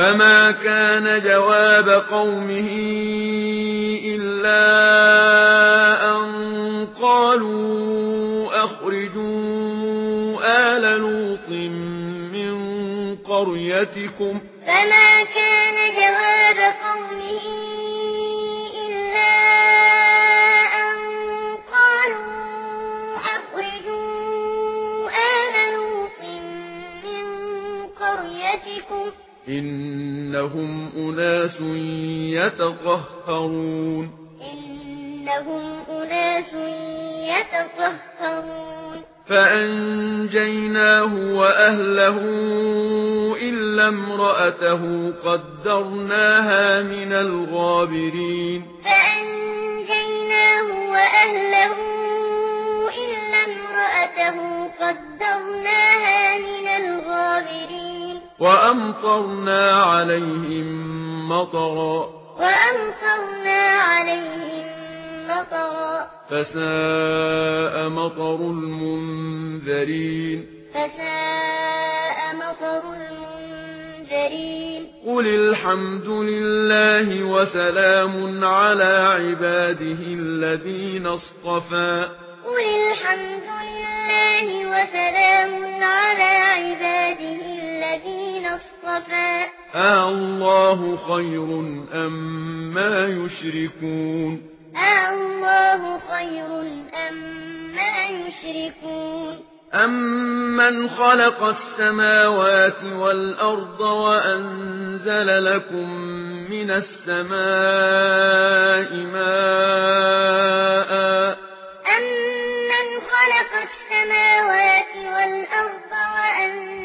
فما كان جواب قومه إلا أن قالوا أخرجوا آل لوط من قريتكم فما كان جواب قومه إلا أن قالوا أخرجوا آل لوط من قريتكم إنهم أناس يتطهرون. إنهم أناس يتطهرون. فأنجيناه وأهله إلا امرأته قدرناها من الغابرين. فأنجيناه وأهله إلا امرأته قدرناها من وأمطرنا عليهم مطرا وأمطرنا عليهم مطرا فساء مطر المنذرين فساء مطر المنذرين قل الحمد لله وسلام على عباده الذين اصطفى قل الحمد لله وسلام مصطفى الله خير أم ما يشركون الله خير أم ما يشركون أَمَّنْ خَلَقَ السَّمَاوَاتِ وَالْأَرْضَ وَأَنزَلَ لَكُم مِّنَ السَّمَاءِ مَاءً أَمَّنْ خَلَقَ السَّمَاوَاتِ وَالْأَرْضَ وَأَنزَلَ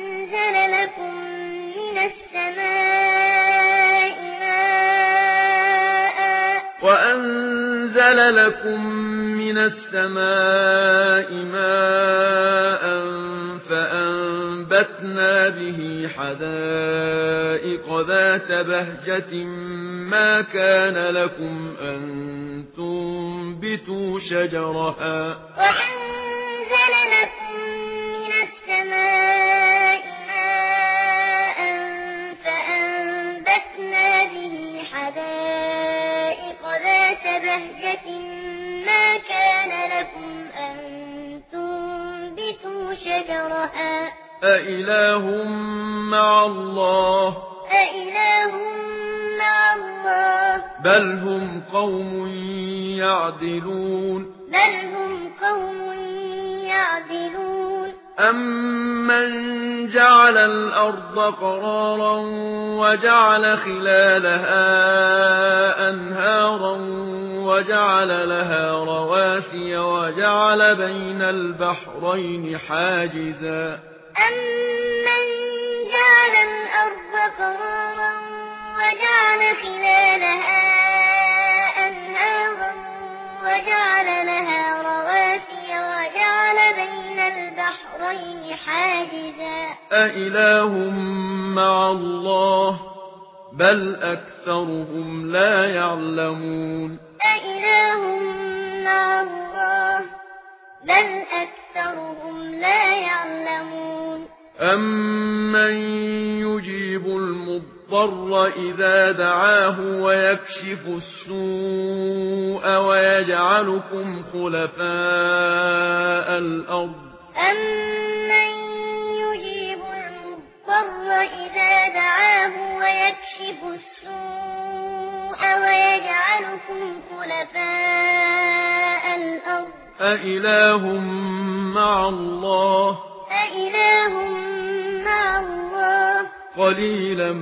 وأنزل لكم من السماء ماء فأنبتنا به حدائق ذات بهجة ما كان لكم أن تنبتوا شجرها وأنزل لكم من السماء ماء فأنبتنا به حدائق بَهْجَةٍ مَا كَانَ لَكُمْ أَن تُنبِتُوا شَجَرَهَا. أَإِلَٰهٌ مَّعَ اللَّهِ. أَإِلَٰهٌ مَّعَ اللَّهِ. بَلْ هُمْ قَوْمٌ يَعْدِلُونَ. بَلْ هُمْ قَوْمٌ يَعْدِلُونَ. أَمَّن جعل الأرض قرارا وجعل خلالها أنهارا وجعل لها رواسي وجعل بين البحرين حاجزا. أمن جعل الأرض قرارا وجعل خلالها أنهارا وجعل لها رواسي وجعل بين البحرين حاجزا. أإله مع الله بل أكثرهم لا يعلمون. أإله مع الله بل أكثرهم لا يعلمون أمن يجيب المضطر إذا دعاه ويكشف السوء ويجعلكم خلفاء الأرض أمن يجيب المضطر إذا دعاه ويكشف السوء لكم خلفاء الأرض. أإله مع الله. أإله مع الله. قليلا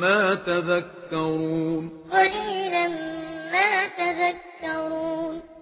ما تذكرون. قليلا ما تذكرون.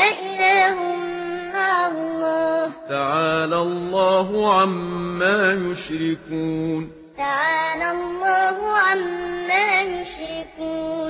أإله مع الله تعالى الله عما يشركون. تعالى الله عما يشركون